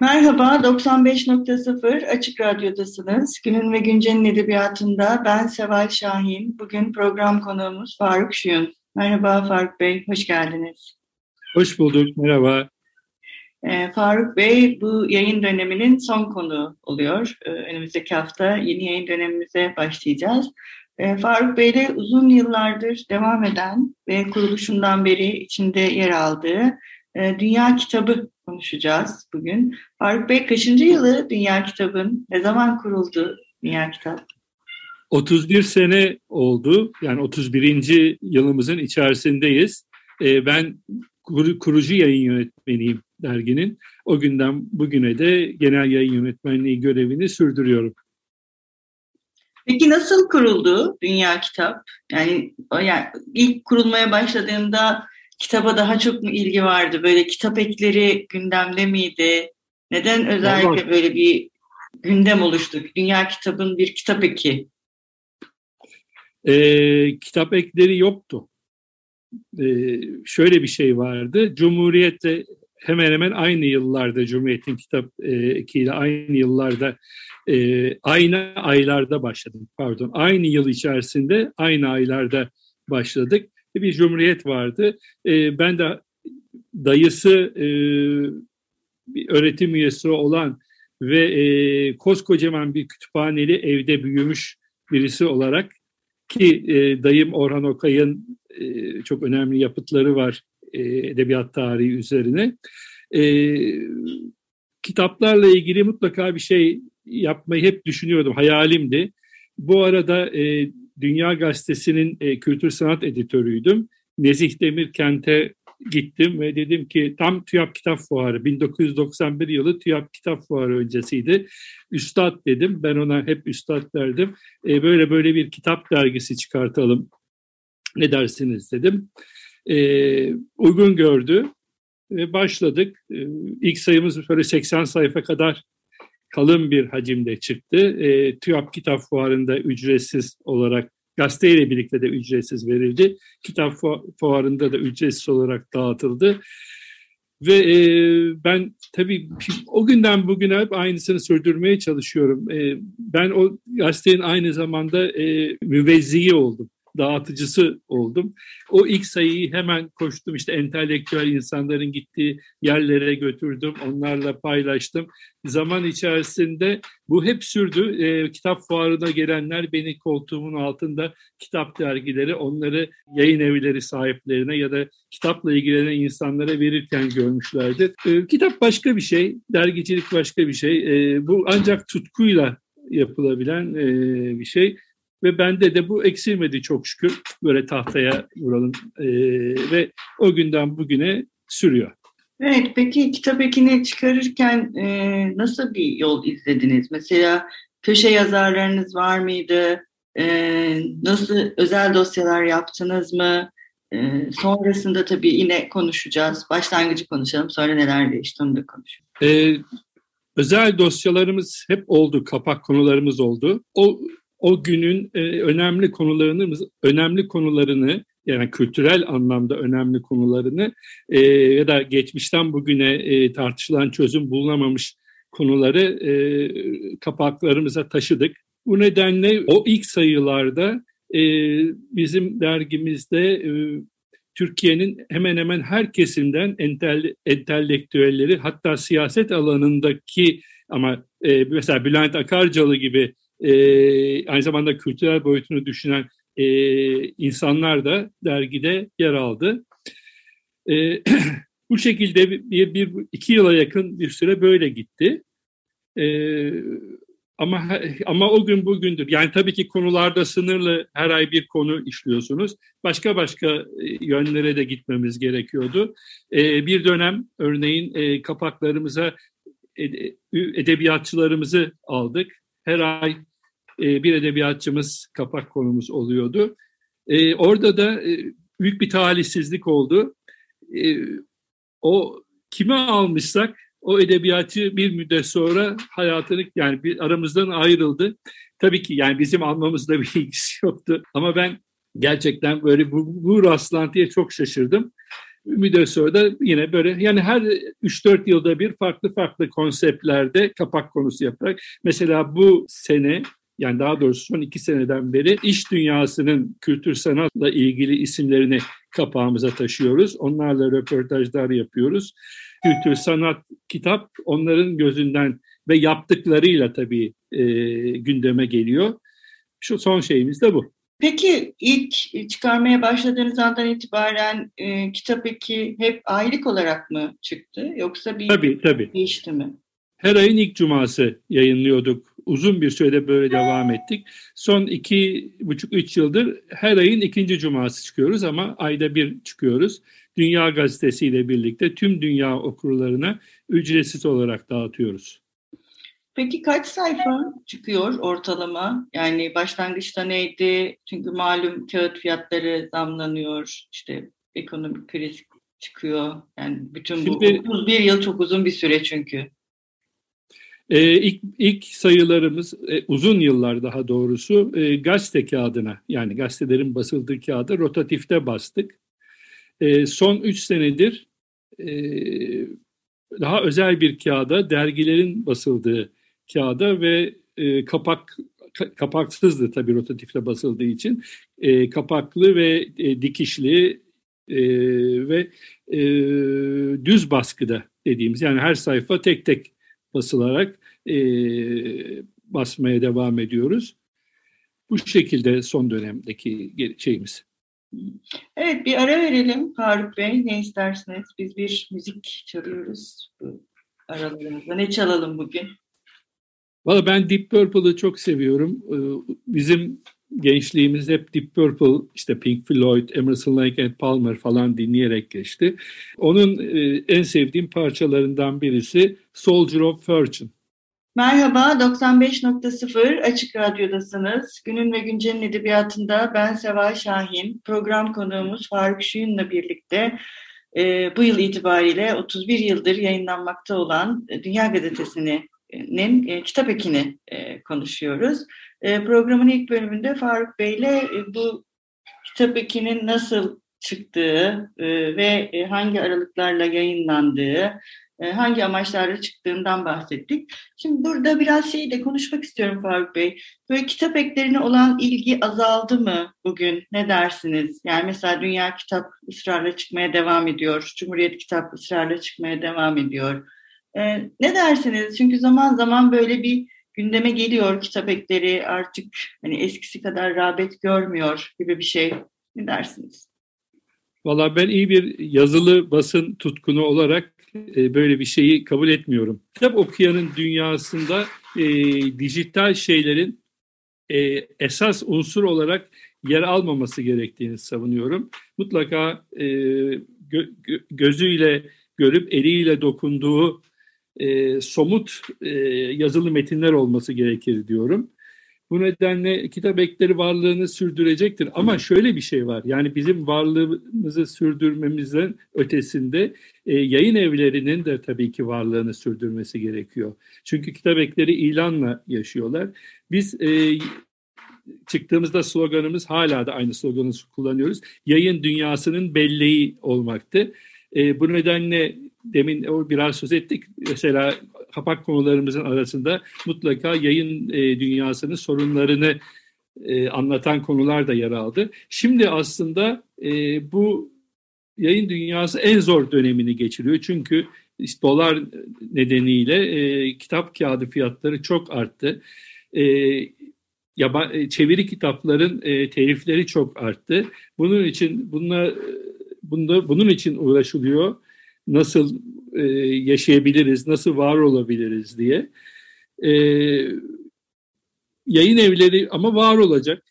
Merhaba, 95.0 Açık Radyo'dasınız. Günün ve Güncel'in edebiyatında ben Seval Şahin. Bugün program konuğumuz Faruk Şuyun. Merhaba Faruk Bey, hoş geldiniz. Hoş bulduk, merhaba. Ee, Faruk Bey bu yayın döneminin son konu oluyor. Ee, önümüzdeki hafta yeni yayın dönemimize başlayacağız. Ee, Faruk Bey de uzun yıllardır devam eden ve kuruluşundan beri içinde yer aldığı e, Dünya Kitabı konuşacağız bugün. Faruk Bey kaçıncı yılı Dünya Kitabı'nın? Ne zaman kuruldu Dünya Kitap? 31 sene oldu. Yani 31. yılımızın içerisindeyiz. Ben kurucu yayın yönetmeniyim derginin. O günden bugüne de genel yayın yönetmenliği görevini sürdürüyorum. Peki nasıl kuruldu Dünya Kitap? Yani, yani ilk kurulmaya başladığında kitaba daha çok mu ilgi vardı? Böyle kitap ekleri gündemde miydi? Neden özellikle Vallahi. böyle bir gündem oluştu? Dünya Kitab'ın bir kitap eki. Ee, kitap ekleri yoktu. Ee, şöyle bir şey vardı. Cumhuriyet'te hemen hemen aynı yıllarda Cumhuriyet'in kitap e, ekiyle aynı yıllarda e, aynı aylarda başladım. Pardon, aynı yıl içerisinde aynı aylarda başladık. Bir Cumhuriyet vardı. E, ben de dayısı e, bir öğretim üyesi olan ve e, koskocaman bir kütüphaneli evde büyümüş birisi olarak ki e, dayım Orhan Okay'ın e, çok önemli yapıtları var e, edebiyat tarihi üzerine. E, kitaplarla ilgili mutlaka bir şey yapmayı hep düşünüyordum, hayalimdi. Bu arada e, Dünya Gazetesi'nin e, kültür sanat editörüydüm. Nezih Demir kente gittim ve dedim ki tam TÜYAP Kitap Fuarı 1991 yılı TÜYAP Kitap Fuarı öncesiydi. Üstad dedim ben ona hep üstad derdim. E, böyle böyle bir kitap dergisi çıkartalım ne dersiniz dedim. E, uygun gördü ve başladık. E, ilk sayımız böyle 80 sayfa kadar kalın bir hacimde çıktı. E, TÜYAP Kitap Fuarı'nda ücretsiz olarak gazeteyle birlikte de ücretsiz verildi. Kitap fuarında da ücretsiz olarak dağıtıldı. Ve e, ben tabii o günden bugüne hep aynısını sürdürmeye çalışıyorum. E, ben o gazetenin aynı zamanda e, müvezziyi oldum dağıtıcısı oldum. O ilk sayıyı hemen koştum işte entelektüel insanların gittiği yerlere götürdüm, onlarla paylaştım. Zaman içerisinde bu hep sürdü. E, kitap fuarına gelenler beni koltuğumun altında kitap dergileri onları yayın evleri sahiplerine ya da kitapla ilgilenen insanlara verirken görmüşlerdi. E, kitap başka bir şey, dergicilik başka bir şey. E, bu ancak tutkuyla yapılabilen e, bir şey. Ve bende de bu eksilmedi çok şükür. Böyle tahtaya vuralım. E, ve o günden bugüne sürüyor. Evet, peki kitap ekini çıkarırken e, nasıl bir yol izlediniz? Mesela köşe yazarlarınız var mıydı? E, nasıl özel dosyalar yaptınız mı? E, sonrasında tabii yine konuşacağız. Başlangıcı konuşalım, sonra neler değişti onu da konuşalım. E, özel dosyalarımız hep oldu, kapak konularımız oldu. O o günün e, önemli konularını önemli konularını yani kültürel anlamda önemli konularını e, ya da geçmişten bugüne e, tartışılan çözüm bulunamamış konuları e, kapaklarımıza taşıdık. Bu nedenle o ilk sayılarda e, bizim dergimizde e, Türkiye'nin hemen hemen her kesimden entel, entelektüelleri hatta siyaset alanındaki ama e, mesela Bülent Akarcalı gibi e, aynı zamanda kültürel boyutunu düşünen e, insanlar da dergide yer aldı. E, bu şekilde bir, bir, iki yıla yakın bir süre böyle gitti. E, ama ama o gün bugündür. Yani tabii ki konularda sınırlı her ay bir konu işliyorsunuz. Başka başka e, yönlere de gitmemiz gerekiyordu. E, bir dönem örneğin e, kapaklarımıza edebiyatçılarımızı aldık. Her ay bir edebiyatçımız kapak konumuz oluyordu. Orada da büyük bir talihsizlik oldu. O kime almışsak o edebiyatçı bir müddet sonra hayatını yani bir aramızdan ayrıldı. Tabii ki yani bizim almamızda bir ilgisi yoktu ama ben gerçekten böyle bu, bu rastlantıya çok şaşırdım. Müddet sonra yine böyle yani her 3-4 yılda bir farklı farklı konseptlerde kapak konusu yaparak mesela bu sene yani daha doğrusu son iki seneden beri iş dünyasının kültür sanatla ilgili isimlerini kapağımıza taşıyoruz. Onlarla röportajlar yapıyoruz kültür, sanat, kitap onların gözünden ve yaptıklarıyla tabii e, gündeme geliyor. Şu son şeyimiz de bu. Peki ilk çıkarmaya başladığınız andan itibaren e, kitap eki hep aylık olarak mı çıktı yoksa bir tabii, tabii. değişti mi? Her ayın ilk cuması yayınlıyorduk. Uzun bir sürede böyle devam ettik. Son iki buçuk üç yıldır her ayın ikinci cuması çıkıyoruz ama ayda bir çıkıyoruz. Dünya Gazetesi ile birlikte tüm dünya okurlarına ücretsiz olarak dağıtıyoruz. Peki kaç sayfa çıkıyor ortalama? Yani başlangıçta neydi? Çünkü malum kağıt fiyatları zamlanıyor. İşte ekonomik kriz çıkıyor. Yani bütün bu Şimdi, 31 yıl çok uzun bir süre çünkü. E, ilk, ilk sayılarımız e, uzun yıllar daha doğrusu e, gazete kağıdına yani gazetelerin basıldığı kağıda rotatifte bastık. E, son üç senedir e, daha özel bir kağıda, dergilerin basıldığı kağıda ve e, kapak kapaksızdı tabii rotatifle basıldığı için e, kapaklı ve e, dikişli e, ve e, düz baskıda dediğimiz yani her sayfa tek tek basılarak e, basmaya devam ediyoruz. Bu şekilde son dönemdeki şeyimiz. Evet bir ara verelim Faruk Bey. Ne istersiniz? Biz bir müzik çalıyoruz aralarımızda. Ne çalalım bugün? Valla ben Deep Purple'ı çok seviyorum. Bizim gençliğimiz hep Deep Purple, işte Pink Floyd, Emerson, Lake and Palmer falan dinleyerek geçti. Onun e, en sevdiğim parçalarından birisi Soldier of Fortune. Merhaba, 95.0 Açık Radyo'dasınız. Günün ve Güncel'in edebiyatında ben Seval Şahin, program konuğumuz Faruk Şuyun'la birlikte e, bu yıl itibariyle 31 yıldır yayınlanmakta olan Dünya Gazetesi'nin e, kitap ekini e, konuşuyoruz. E, programın ilk bölümünde Faruk Bey'le e, bu kitap ekinin nasıl çıktığı e, ve e, hangi aralıklarla yayınlandığı, e, hangi amaçlarla çıktığından bahsettik. Şimdi burada biraz şeyi de konuşmak istiyorum Faruk Bey. Böyle kitap eklerine olan ilgi azaldı mı bugün? Ne dersiniz? Yani mesela Dünya Kitap ısrarla çıkmaya devam ediyor. Cumhuriyet Kitap ısrarla çıkmaya devam ediyor. Ee, ne dersiniz? Çünkü zaman zaman böyle bir gündeme geliyor kitap ekleri artık hani eskisi kadar rağbet görmüyor gibi bir şey. Ne dersiniz? Valla ben iyi bir yazılı basın tutkunu olarak e, böyle bir şeyi kabul etmiyorum. Kitap okuyanın dünyasında e, dijital şeylerin e, esas unsur olarak yer almaması gerektiğini savunuyorum. Mutlaka e, gö, gözüyle görüp eliyle dokunduğu e, somut e, yazılı metinler olması gerekir diyorum. Bu nedenle kitap ekleri varlığını sürdürecektir. Ama şöyle bir şey var. Yani bizim varlığımızı sürdürmemizden ötesinde e, yayın evlerinin de tabii ki varlığını sürdürmesi gerekiyor. Çünkü kitap ekleri ilanla yaşıyorlar. Biz e, çıktığımızda sloganımız hala da aynı sloganı kullanıyoruz. Yayın dünyasının belleği olmaktı. E, bu nedenle demin o biraz söz ettik. Mesela kapak konularımızın arasında mutlaka yayın e, dünyasının sorunlarını e, anlatan konular da yer aldı. Şimdi aslında e, bu yayın dünyası en zor dönemini geçiriyor. Çünkü işte dolar nedeniyle e, kitap kağıdı fiyatları çok arttı. E, yaba, çeviri kitapların e, telifleri çok arttı. Bunun için bunlar bunda bunun için uğraşılıyor nasıl e, yaşayabiliriz, nasıl var olabiliriz diye. E, yayın evleri ama var olacak.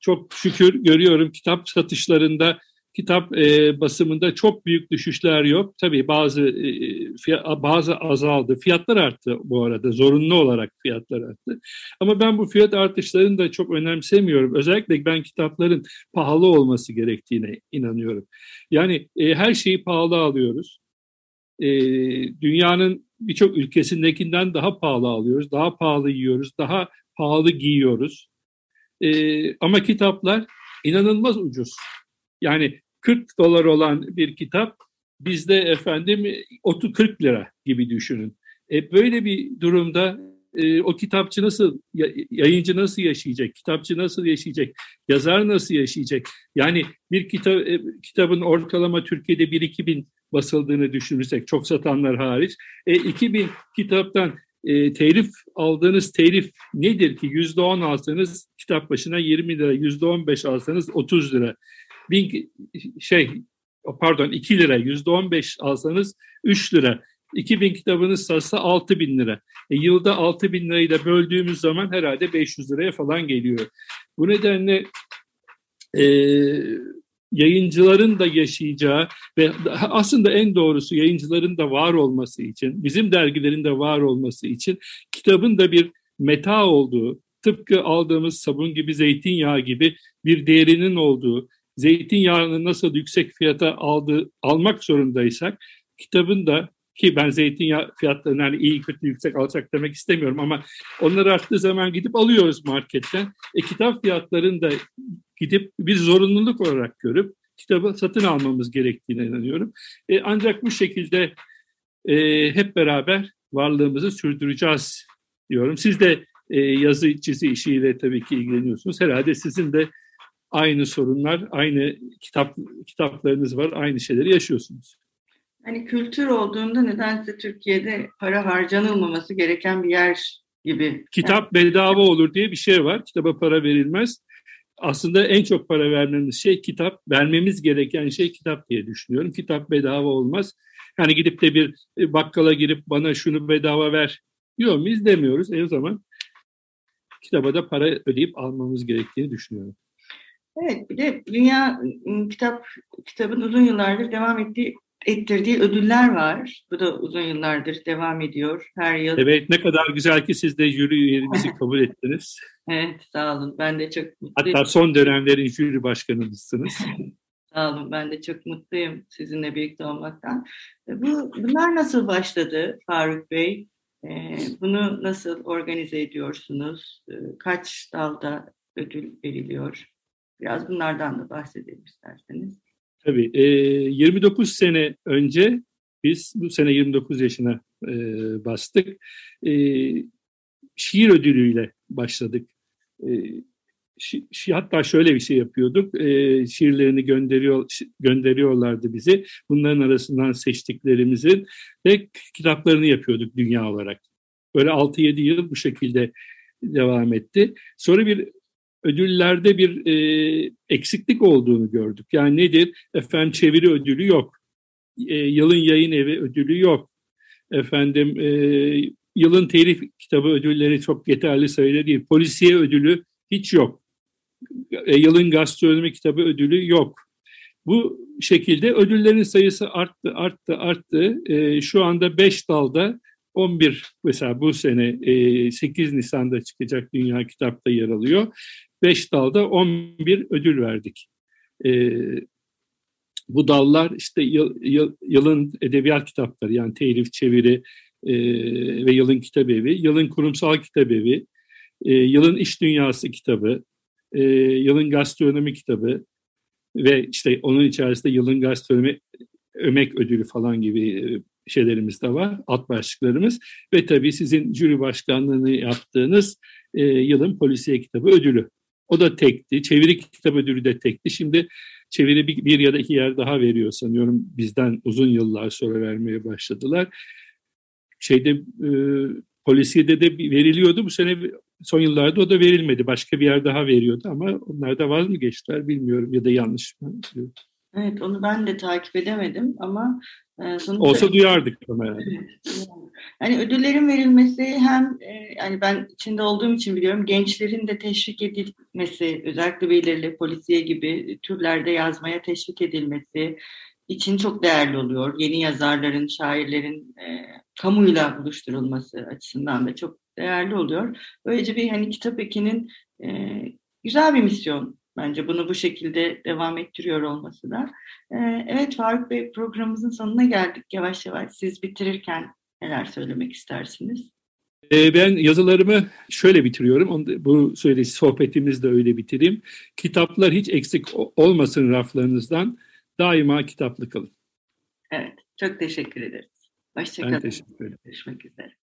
Çok şükür görüyorum kitap satışlarında kitap e, basımında çok büyük düşüşler yok. Tabii bazı e, fiyat, bazı azaldı. Fiyatlar arttı bu arada. Zorunlu olarak fiyatlar arttı. Ama ben bu fiyat artışlarını da çok önemsemiyorum. Özellikle ben kitapların pahalı olması gerektiğine inanıyorum. Yani e, her şeyi pahalı alıyoruz. E, dünyanın birçok ülkesindekinden daha pahalı alıyoruz. Daha pahalı yiyoruz. Daha pahalı giyiyoruz. E, ama kitaplar inanılmaz ucuz. Yani 40 dolar olan bir kitap bizde efendim 30 40 lira gibi düşünün. E, böyle bir durumda e, o kitapçı nasıl, yayıncı nasıl yaşayacak, kitapçı nasıl yaşayacak, yazar nasıl yaşayacak? Yani bir kitap, e, kitabın ortalama Türkiye'de 1-2 bin basıldığını düşünürsek, çok satanlar hariç, e, 2 bin kitaptan e, telif aldığınız telif nedir ki? %10 alsanız kitap başına 20 lira, %15 alsanız 30 lira bin şey pardon 2 lira yüzde 15 alsanız 3 lira. 2000 kitabınız satsa 6 bin lira. E, yılda 6 bin lirayı da böldüğümüz zaman herhalde 500 liraya falan geliyor. Bu nedenle e, yayıncıların da yaşayacağı ve aslında en doğrusu yayıncıların da var olması için, bizim dergilerin de var olması için kitabın da bir meta olduğu, tıpkı aldığımız sabun gibi, zeytinyağı gibi bir değerinin olduğu, zeytinyağını nasıl yüksek fiyata aldı, almak zorundaysak kitabın da ki ben zeytinyağı fiyatlarını hani iyi kötü yüksek alacak demek istemiyorum ama onlar arttığı zaman gidip alıyoruz marketten. E, kitap fiyatlarını da gidip bir zorunluluk olarak görüp kitabı satın almamız gerektiğine inanıyorum. E, ancak bu şekilde e, hep beraber varlığımızı sürdüreceğiz diyorum. Siz de e, yazı çizi işiyle tabii ki ilgileniyorsunuz. Herhalde sizin de aynı sorunlar, aynı kitap kitaplarınız var, aynı şeyleri yaşıyorsunuz. Hani kültür olduğunda nedense Türkiye'de para harcanılmaması gereken bir yer gibi. Kitap yani. bedava olur diye bir şey var. Kitaba para verilmez. Aslında en çok para vermemiz şey kitap, vermemiz gereken şey kitap diye düşünüyorum. Kitap bedava olmaz. Yani gidip de bir bakkala girip bana şunu bedava ver diyor muyuz demiyoruz. E o zaman kitaba da para ödeyip almamız gerektiğini düşünüyorum. Evet, bir de dünya ıı, kitap kitabın uzun yıllardır devam ettiği ettirdiği ödüller var. Bu da uzun yıllardır devam ediyor her yıl. Evet, ne kadar güzel ki siz de jüri üyelerimizi kabul ettiniz. evet, sağ olun. Ben de çok mutluyum. Hatta son dönemlerin jüri başkanımızsınız. sağ olun. Ben de çok mutluyum sizinle birlikte olmaktan. E, bu bunlar nasıl başladı Faruk Bey? E, bunu nasıl organize ediyorsunuz? E, kaç dalda ödül veriliyor? Biraz bunlardan da bahsedelim isterseniz. Tabii. E, 29 sene önce biz bu sene 29 yaşına e, bastık. E, şiir ödülüyle başladık. E, şi, şi, hatta şöyle bir şey yapıyorduk. E, şiirlerini gönderiyor gönderiyorlardı bizi. Bunların arasından seçtiklerimizin ve kitaplarını yapıyorduk dünya olarak. Böyle 6-7 yıl bu şekilde devam etti. Sonra bir ödüllerde bir e, eksiklik olduğunu gördük. Yani nedir? Efendim çeviri ödülü yok. E, yılın yayın evi ödülü yok. Efendim e, yılın telif kitabı ödülleri çok yeterli sayıda değil. Polisiye ödülü hiç yok. E, yılın gastronomi kitabı ödülü yok. Bu şekilde ödüllerin sayısı arttı, arttı, arttı. E, şu anda 5 dalda 11 mesela bu sene 8 Nisan'da çıkacak Dünya Kitap'ta yer alıyor. 5 dalda 11 ödül verdik. E, bu dallar işte yıl, yıl, yılın edebiyat kitapları yani telif, çeviri e, ve yılın kitabevi, yılın kurumsal kitabevi, e, yılın iş dünyası kitabı, e, yılın gastronomi kitabı ve işte onun içerisinde yılın gastronomi ömek ödülü falan gibi e, şeylerimiz de var, alt başlıklarımız ve tabii sizin jüri başkanlığını yaptığınız e, yılın polisiye kitabı ödülü. O da tekti. Çeviri kitap ödülü de tekti. Şimdi çeviri bir, bir ya da iki yer daha veriyor sanıyorum. Bizden uzun yıllar sonra vermeye başladılar. Şeyde e, polisiyede de veriliyordu. Bu sene son yıllarda o da verilmedi. Başka bir yer daha veriyordu ama onlar da vaz mı geçtiler bilmiyorum ya da yanlış mı? Evet onu ben de takip edemedim ama e, sonuçta... Olsa duyardık ama yani. Yani ödüllerin verilmesi hem e, yani ben içinde olduğum için biliyorum gençlerin de teşvik edilmesi özellikle belirli polisiye gibi türlerde yazmaya teşvik edilmesi için çok değerli oluyor. Yeni yazarların, şairlerin e, kamuyla buluşturulması açısından da çok değerli oluyor. Böylece bir hani kitap ekinin e, güzel bir misyon bence bunu bu şekilde devam ettiriyor olması da. E, evet Faruk Bey programımızın sonuna geldik yavaş yavaş. Siz bitirirken neler söylemek istersiniz? E, ben yazılarımı şöyle bitiriyorum. Bu söylediği sohbetimizi de öyle bitireyim. Kitaplar hiç eksik olmasın raflarınızdan. Daima kitaplı kalın. Evet, çok teşekkür ederiz. Hoşçakalın. Ben teşekkür ederim. Görüşmek üzere.